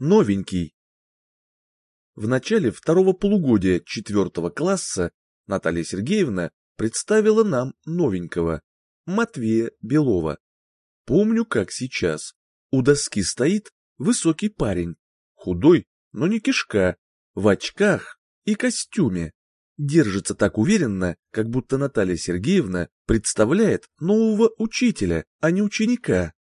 Новенький. В начале второго полугодия четвертого класса Наталья Сергеевна представила нам новенького, Матвея Белова. Помню, как сейчас. У доски стоит высокий парень, худой, но не кишка, в очках и костюме. Держится так уверенно, как будто Наталья Сергеевна представляет нового учителя, а не ученика.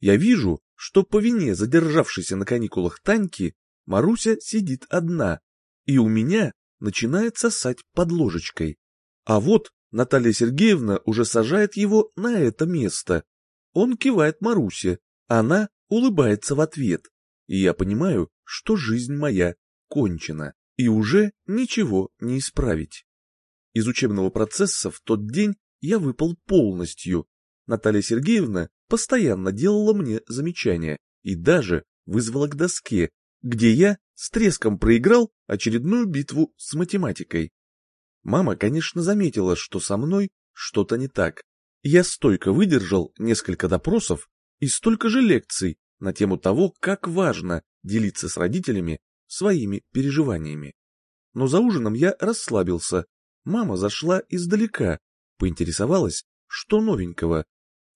Я вижу, что по вине задержавшейся на каникулах Таньки Маруся сидит одна, и у меня начинает сосать под ложечкой. А вот Наталья Сергеевна уже сажает его на это место. Он кивает Марусе, она улыбается в ответ, и я понимаю, что жизнь моя кончена, и уже ничего не исправить. Из учебного процесса в тот день я выпал полностью. Наталья Сергеевна постоянно делала мне замечания и даже вызвала к доске, где я с треском проиграл очередную битву с математикой. Мама, конечно, заметила, что со мной что-то не так. Я стойко выдержал несколько допросов и столько же лекций на тему того, как важно делиться с родителями своими переживаниями. Но за ужином я расслабился. Мама зашла издалека, поинтересовалась, что новенького,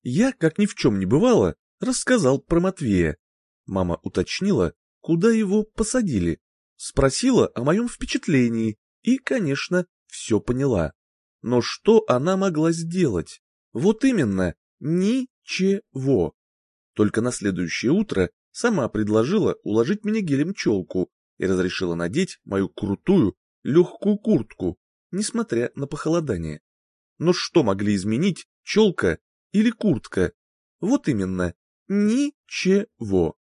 я, как ни в чем не бывало, рассказал про Матвея. Мама уточнила, куда его посадили, спросила о моем впечатлении и, конечно, все поняла. Но что она могла сделать? Вот именно, ничего. Только на следующее утро сама предложила уложить меня гелем челку и разрешила надеть мою крутую, легкую куртку, несмотря на похолодание. Но что могли изменить челка или куртка. Вот именно, ничего.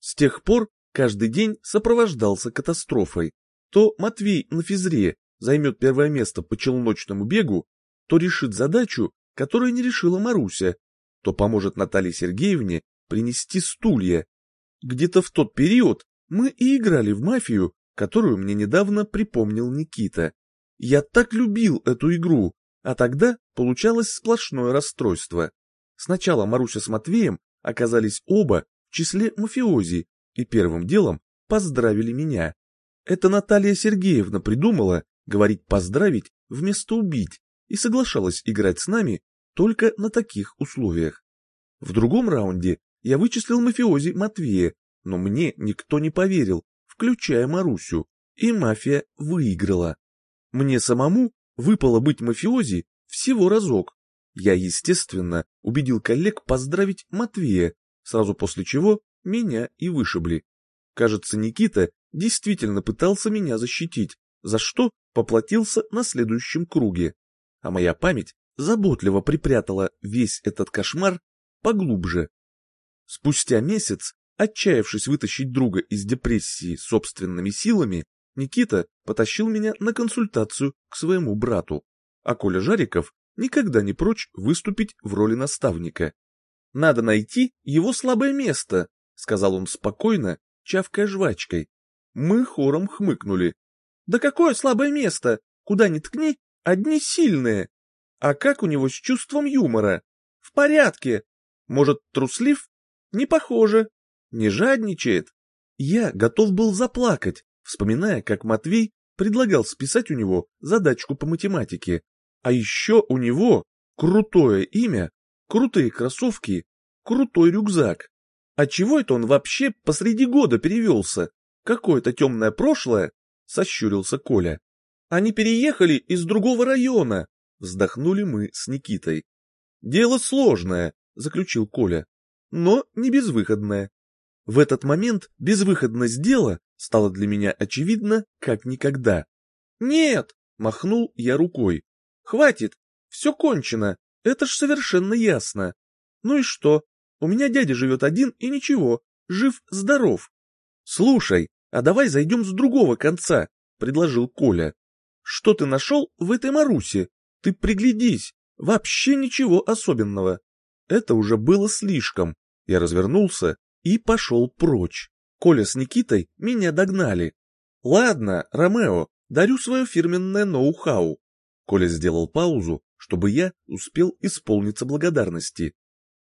С тех пор каждый день сопровождался катастрофой. То Матвей на физре займет первое место по челночному бегу, то решит задачу, которую не решила Маруся, то поможет Наталье Сергеевне принести стулья. Где-то в тот период мы и играли в мафию, которую мне недавно припомнил Никита. Я так любил эту игру, а тогда получалось сплошное расстройство. Сначала Маруся с Матвеем оказались оба в числе мафиози и первым делом поздравили меня. Это Наталья Сергеевна придумала говорить «поздравить» вместо «убить» и соглашалась играть с нами только на таких условиях. В другом раунде я вычислил мафиози Матвея, но мне никто не поверил, включая Марусю, и мафия выиграла. Мне самому выпало быть мафиози всего разок. Я, естественно, убедил коллег поздравить Матвея, сразу после чего меня и вышибли. Кажется, Никита действительно пытался меня защитить, за что поплатился на следующем круге. А моя память заботливо припрятала весь этот кошмар поглубже. Спустя месяц, отчаявшись вытащить друга из депрессии собственными силами, Никита потащил меня на консультацию к своему брату, а Коля Жариков никогда не прочь выступить в роли наставника. «Надо найти его слабое место», — сказал он спокойно, чавкая жвачкой. Мы хором хмыкнули. «Да какое слабое место? Куда ни ткни, одни сильные. А как у него с чувством юмора? В порядке. Может, труслив? Не похоже. Не жадничает. Я готов был заплакать, вспоминая, как Матвей предлагал списать у него задачку по математике. А еще у него крутое имя, крутые кроссовки, крутой рюкзак. А чего это он вообще посреди года перевелся? Какое-то темное прошлое? Сощурился Коля. Они переехали из другого района. Вздохнули мы с Никитой. Дело сложное, заключил Коля, но не безвыходное. В этот момент безвыходность дела стало для меня очевидно, как никогда. «Нет!» — махнул я рукой. «Хватит! Все кончено! Это ж совершенно ясно! Ну и что? У меня дядя живет один и ничего, жив-здоров!» «Слушай, а давай зайдем с другого конца!» — предложил Коля. «Что ты нашел в этой Марусе? Ты приглядись! Вообще ничего особенного!» Это уже было слишком. Я развернулся и пошел прочь. Коля с Никитой меня догнали. Ладно, Ромео, дарю свое фирменное ноу-хау. Коля сделал паузу, чтобы я успел исполниться благодарности.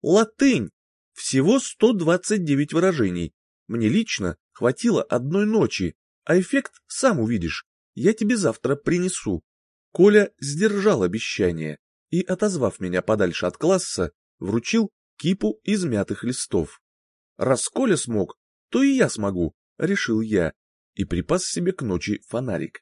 Латынь. Всего 129 выражений. Мне лично Хватило одной ночи, а эффект сам увидишь. Я тебе завтра принесу. Коля сдержал обещание и, отозвав меня подальше от класса, вручил кипу измятых листов. Раз Коля смог, то и я смогу, решил я, и припас себе к ночи фонарик.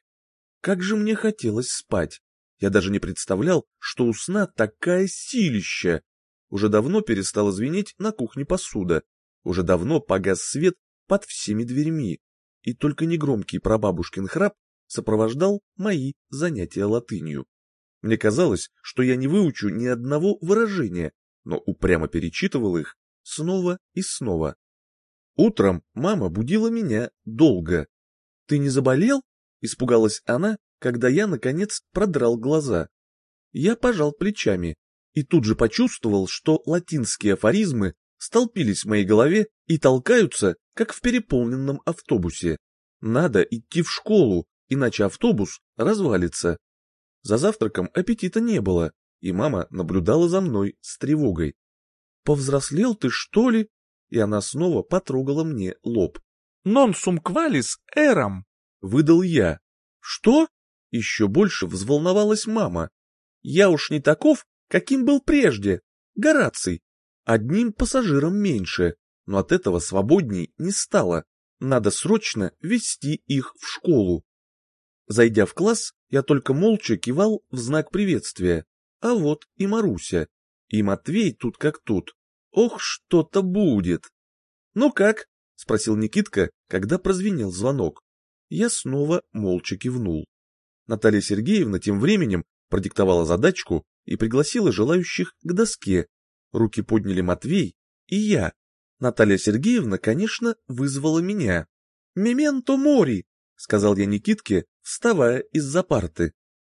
Как же мне хотелось спать. Я даже не представлял, что у сна такая силища. Уже давно перестала звенеть на кухне посуда. Уже давно погас свет под всеми дверьми. И только негромкий прабабушкин храп сопровождал мои занятия латынью. Мне казалось, что я не выучу ни одного выражения, но упрямо перечитывал их снова и снова. Утром мама будила меня долго. «Ты не заболел?» — испугалась она, когда я, наконец, продрал глаза. Я пожал плечами и тут же почувствовал, что латинские афоризмы столпились в моей голове и толкаются, как в переполненном автобусе. Надо идти в школу, иначе автобус развалится. За завтраком аппетита не было, и мама наблюдала за мной с тревогой. «Повзрослел ты, что ли?» И она снова потрогала мне лоб. «Non sum qualis eram», — выдал я. «Что?» Еще больше взволновалась мама. «Я уж не таков, каким был прежде. Гораций. Одним пассажиром меньше, но от этого свободней не стало. Надо срочно вести их в школу. Зайдя в класс, я только молча кивал в знак приветствия. А вот и Маруся. И Матвей тут как тут. Ох, что-то будет. «Ну как?» — спросил Никитка, когда прозвенел звонок. Я снова молча кивнул. Наталья Сергеевна тем временем продиктовала задачку и пригласила желающих к доске. Руки подняли Матвей и я. Наталья Сергеевна, конечно, вызвала меня. «Мементо мори!» — сказал я Никитке, вставая из-за парты.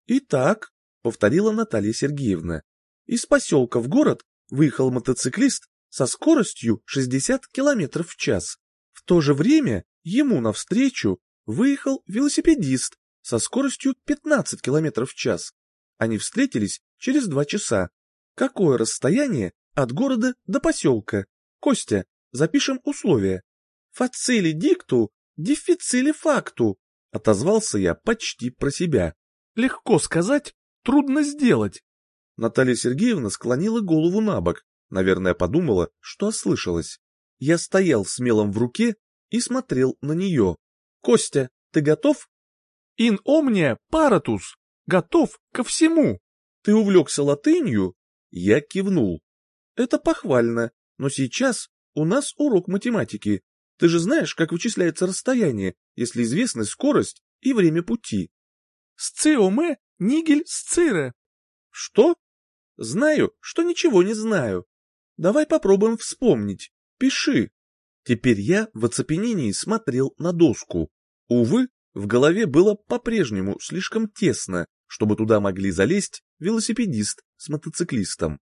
«Итак», — повторила Наталья Сергеевна, — «из поселка в город выехал мотоциклист со скоростью 60 км в час. В то же время ему навстречу выехал велосипедист со скоростью 15 км в час. Они встретились через два часа. Какое расстояние от города до поселка? Костя, запишем условия. Фацили дикту дефицили факту, отозвался я почти про себя. Легко сказать, трудно сделать. Наталья Сергеевна склонила голову на бок, наверное, подумала, что ослышалась. Я стоял с мелом в руке и смотрел на нее. «Костя, ты готов?» «Ин омния паратус! Готов ко всему!» «Ты увлекся латынью?» Я кивнул. «Это похвально, но сейчас у нас урок математики. Ты же знаешь, как вычисляется расстояние, если известны скорость и время пути. Сциоме нигель сцире. Что? Знаю, что ничего не знаю. Давай попробуем вспомнить. Пиши. Теперь я в оцепенении смотрел на доску. Увы, в голове было по-прежнему слишком тесно, чтобы туда могли залезть велосипедист с мотоциклистом.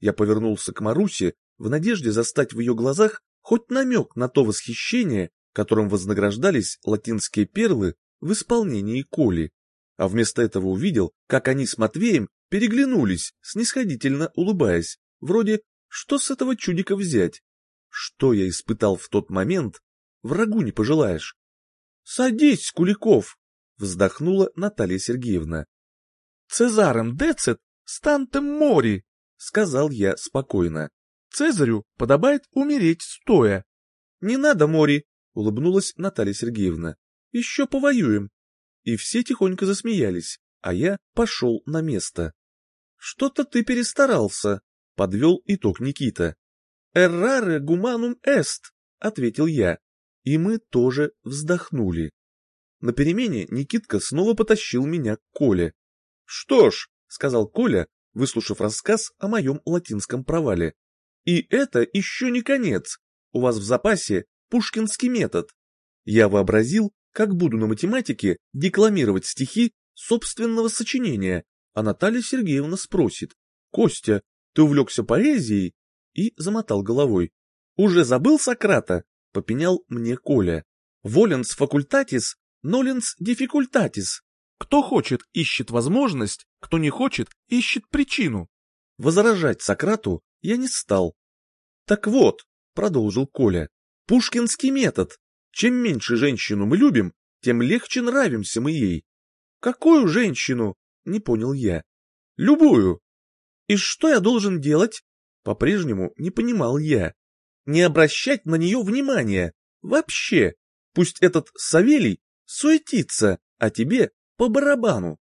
Я повернулся к Марусе в надежде застать в ее глазах хоть намек на то восхищение, которым вознаграждались латинские перлы в исполнении Коли, а вместо этого увидел, как они с Матвеем переглянулись, снисходительно улыбаясь, вроде «что с этого чудика взять?». Что я испытал в тот момент, врагу не пожелаешь. «Садись, Куликов!» — вздохнула Наталья Сергеевна. «Цезарем децет стантем мори!» — сказал я спокойно. Цезарю подобает умереть стоя. — Не надо, Мори, — улыбнулась Наталья Сергеевна. — Еще повоюем. И все тихонько засмеялись, а я пошел на место. — Что-то ты перестарался, — подвел итог Никита. — Эрраре гуманум эст, — ответил я, и мы тоже вздохнули. На перемене Никитка снова потащил меня к Коле. — Что ж, — сказал Коля, выслушав рассказ о моем латинском провале, и это еще не конец. У вас в запасе пушкинский метод. Я вообразил, как буду на математике декламировать стихи собственного сочинения, а Наталья Сергеевна спросит, «Костя, ты увлекся поэзией?» и замотал головой. «Уже забыл Сократа?» — попенял мне Коля. «Воленс факультатис, ноленс диффикультатис». Кто хочет, ищет возможность, кто не хочет, ищет причину. Возражать Сократу я не стал. Так вот, продолжил Коля, пушкинский метод. Чем меньше женщину мы любим, тем легче нравимся мы ей. Какую женщину? Не понял я. Любую. И что я должен делать? По-прежнему не понимал я. Не обращать на нее внимания. Вообще. Пусть этот Савелий суетится, а тебе по барабану.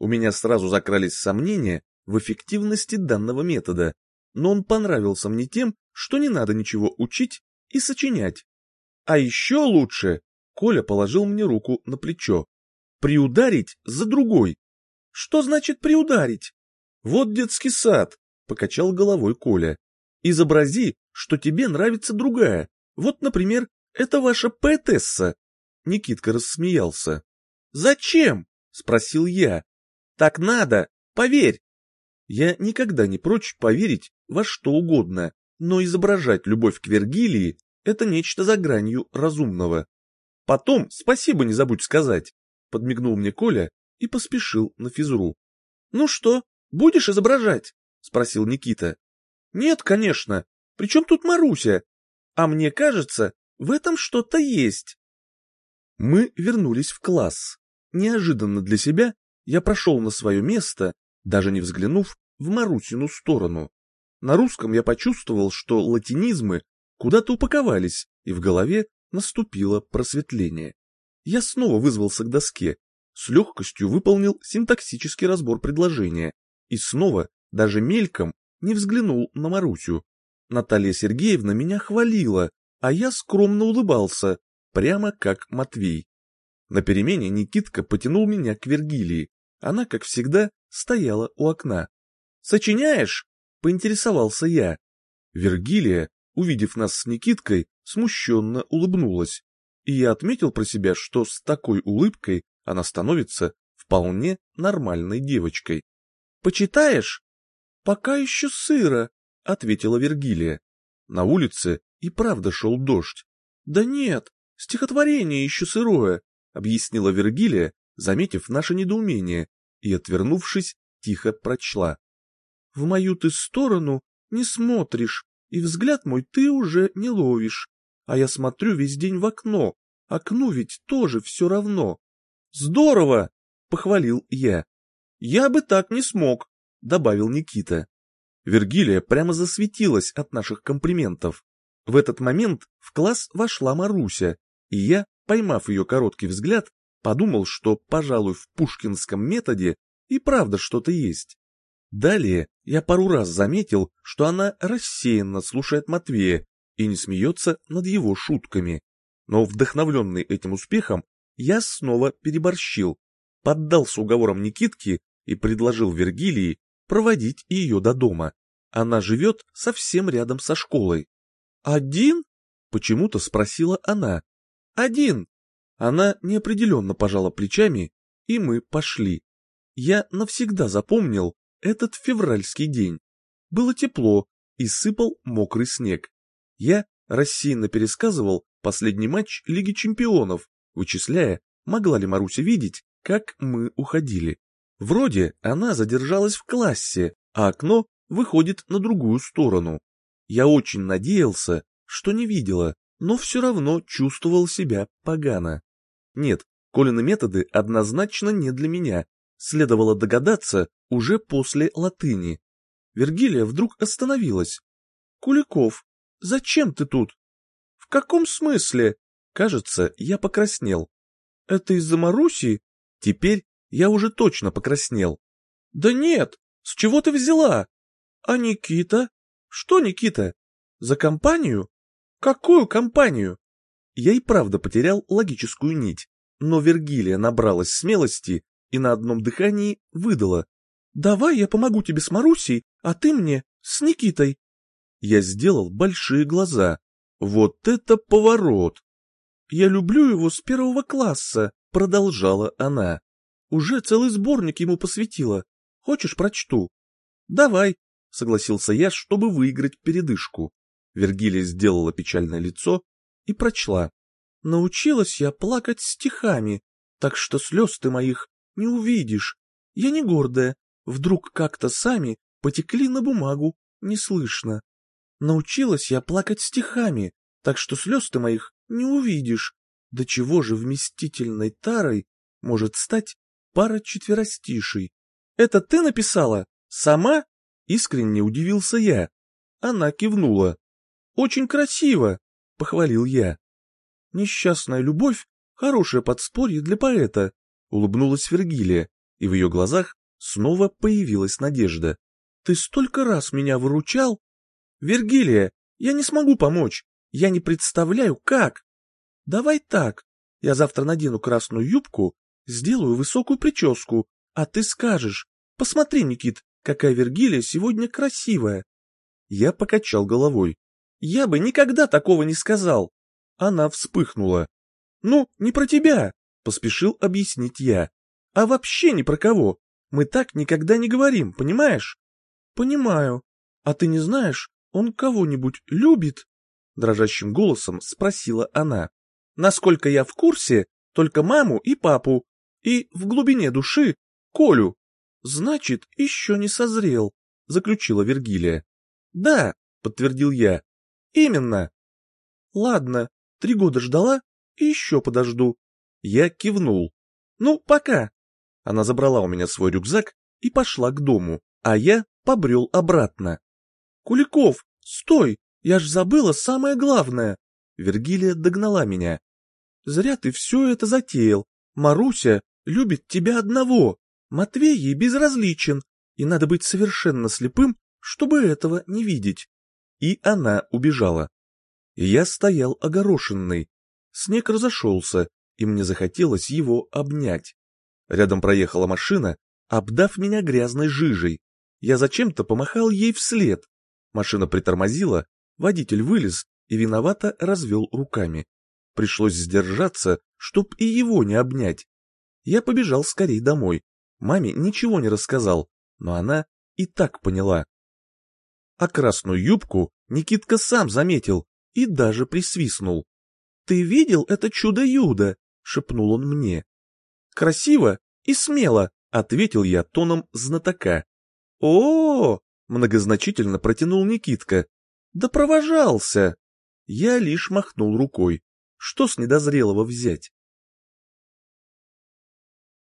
У меня сразу закрались сомнения в эффективности данного метода, но он понравился мне тем, что не надо ничего учить и сочинять. А еще лучше, Коля положил мне руку на плечо, приударить за другой. Что значит приударить? Вот детский сад, покачал головой Коля. Изобрази, что тебе нравится другая. Вот, например, это ваша поэтесса. Никитка рассмеялся. Зачем? спросил я. Так надо, поверь. Я никогда не прочь поверить во что угодно, но изображать любовь к Вергилии — это нечто за гранью разумного. Потом спасибо не забудь сказать, — подмигнул мне Коля и поспешил на физру. — Ну что, будешь изображать? — спросил Никита. — Нет, конечно. Причем тут Маруся? А мне кажется, в этом что-то есть. Мы вернулись в класс. Неожиданно для себя я прошел на свое место, даже не взглянув в Марусину сторону. На русском я почувствовал, что латинизмы куда-то упаковались, и в голове наступило просветление. Я снова вызвался к доске, с легкостью выполнил синтаксический разбор предложения и снова, даже мельком, не взглянул на Марусю. Наталья Сергеевна меня хвалила, а я скромно улыбался, прямо как Матвей. На перемене Никитка потянул меня к Вергилии. Она, как всегда, стояла у окна. «Сочиняешь?» — поинтересовался я. Вергилия, увидев нас с Никиткой, смущенно улыбнулась. И я отметил про себя, что с такой улыбкой она становится вполне нормальной девочкой. «Почитаешь?» «Пока еще сыро», — ответила Вергилия. На улице и правда шел дождь. «Да нет, стихотворение еще сырое», — объяснила Вергилия, заметив наше недоумение, и, отвернувшись, тихо прочла. «В мою ты сторону не смотришь, и взгляд мой ты уже не ловишь, а я смотрю весь день в окно, окну ведь тоже все равно». «Здорово!» — похвалил я. «Я бы так не смог», — добавил Никита. Вергилия прямо засветилась от наших комплиментов. В этот момент в класс вошла Маруся, и я, поймав ее короткий взгляд, подумал, что, пожалуй, в пушкинском методе и правда что-то есть. Далее я пару раз заметил, что она рассеянно слушает Матвея и не смеется над его шутками. Но вдохновленный этим успехом, я снова переборщил, поддался уговорам Никитки и предложил Вергилии проводить ее до дома. Она живет совсем рядом со школой. «Один?» — почему-то спросила она. «Один!» Она неопределенно пожала плечами, и мы пошли. Я навсегда запомнил этот февральский день. Было тепло, и сыпал мокрый снег. Я рассеянно пересказывал последний матч Лиги Чемпионов, вычисляя, могла ли Маруся видеть, как мы уходили. Вроде она задержалась в классе, а окно выходит на другую сторону. Я очень надеялся, что не видела, но все равно чувствовал себя погано. Нет, Колины методы однозначно не для меня, следовало догадаться уже после латыни. Вергилия вдруг остановилась. «Куликов, зачем ты тут?» «В каком смысле?» Кажется, я покраснел. «Это из-за Маруси?» Теперь я уже точно покраснел. «Да нет, с чего ты взяла?» «А Никита?» «Что Никита? За компанию?» «Какую компанию?» Я и правда потерял логическую нить, но Вергилия набралась смелости и на одном дыхании выдала. «Давай я помогу тебе с Марусей, а ты мне с Никитой». Я сделал большие глаза. Вот это поворот! «Я люблю его с первого класса», — продолжала она. «Уже целый сборник ему посвятила. Хочешь, прочту?» «Давай», — согласился я, чтобы выиграть передышку. Вергилия сделала печальное лицо и прочла. «Научилась я плакать стихами, так что слез ты моих не увидишь. Я не гордая, вдруг как-то сами потекли на бумагу, не слышно. Научилась я плакать стихами, так что слез ты моих не увидишь. До чего же вместительной тарой может стать пара четверостишей? Это ты написала? Сама? Искренне удивился я. Она кивнула. Очень красиво, похвалил я. Несчастная любовь — хорошее подспорье для поэта, улыбнулась Вергилия, и в ее глазах снова появилась надежда. Ты столько раз меня выручал. Вергилия, я не смогу помочь. Я не представляю, как. Давай так. Я завтра надену красную юбку, сделаю высокую прическу, а ты скажешь. Посмотри, Никит, какая Вергилия сегодня красивая. Я покачал головой. Я бы никогда такого не сказал. Она вспыхнула. Ну, не про тебя, поспешил объяснить я. А вообще ни про кого. Мы так никогда не говорим, понимаешь? Понимаю. А ты не знаешь, он кого-нибудь любит? Дрожащим голосом спросила она. Насколько я в курсе, только маму и папу, и в глубине души Колю. Значит, еще не созрел, заключила Вергилия. Да, подтвердил я. Именно. Ладно, три года ждала и еще подожду. Я кивнул. Ну, пока. Она забрала у меня свой рюкзак и пошла к дому, а я побрел обратно. Куликов, стой, я ж забыла самое главное. Вергилия догнала меня. Зря ты все это затеял. Маруся любит тебя одного. Матвей ей безразличен, и надо быть совершенно слепым, чтобы этого не видеть. И она убежала. Я стоял огорошенный. Снег разошелся, и мне захотелось его обнять. Рядом проехала машина, обдав меня грязной жижей. Я зачем-то помахал ей вслед. Машина притормозила, водитель вылез и виновато развел руками. Пришлось сдержаться, чтоб и его не обнять. Я побежал скорей домой. Маме ничего не рассказал, но она и так поняла. А красную юбку Никитка сам заметил и даже присвистнул. «Ты видел это чудо-юдо?» — шепнул он мне. «Красиво и смело», — ответил я тоном знатока. о, -о, -о многозначительно протянул Никитка. «Да провожался!» Я лишь махнул рукой. Что с недозрелого взять?